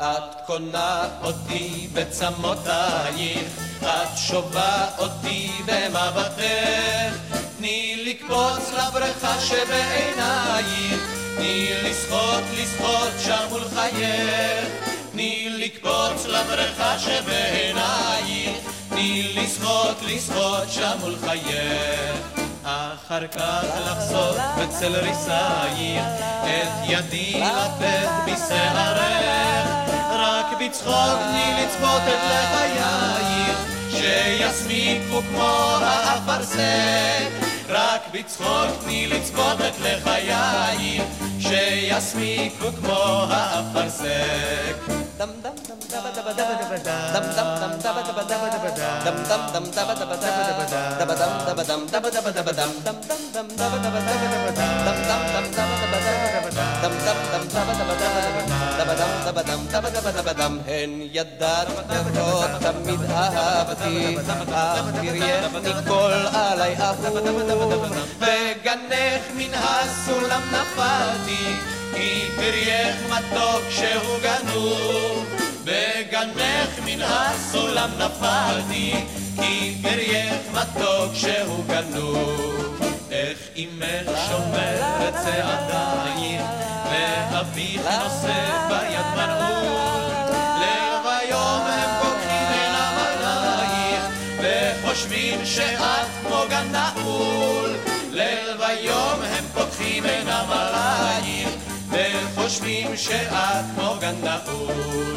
את קונה אותי בצמותייך, את שובה אותי במבטך, תני לקפוץ לבריכה שבעינייך, תני לשחות, לשחות שם מול חייך, תני לקפוץ לבריכה שבעינייך, תני לשחות, לשחות שם מול חייך. אחר כך לחזור בצל ריסייך, את ידי לתת בשערך, רק בצחוק תני לצפות את לחייך, שיסמיקו כמו האפרסק. רק בצחוק תני לצפות את לחייך, שיסמיקו כמו האפרסק. הן ידעת טובות תמיד אהבתי, אך מכל עלי אהוב. בגנך מן הסולם נפלתי, כי מתוק שהוא גנוב. בגנך מן הסולם נפלתי, כי מתוק שהוא גנוב. איך אמך שומרת צעדייך, ואביך נושא ביד וחושבים שאת כמו גן נעול. ליל ויום הם פוקחים עינם עלייך, וחושבים שאת כמו גן נעול.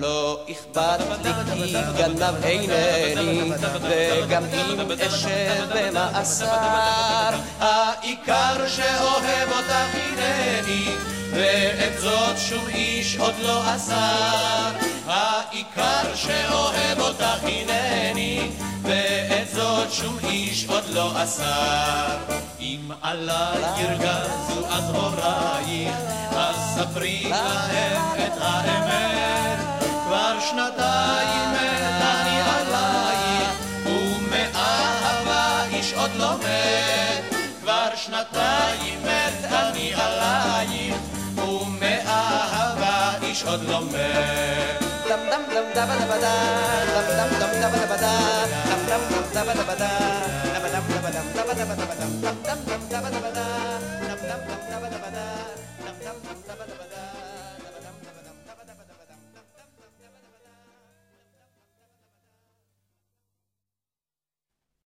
לא אכפת לי כי גנב אינני וגם אם אשב במאסר העיקר שאוהב אותך הנני ואת זאת שום איש עוד לא אסר העיקר שאוהב אותך הנני ואת זאת שום איש עוד לא אסר אם עליי ירגזו אז הורייך אז ספרי להם שנתיים מת אני עלייך ומאהבה איש עוד לא מת Dum dum dum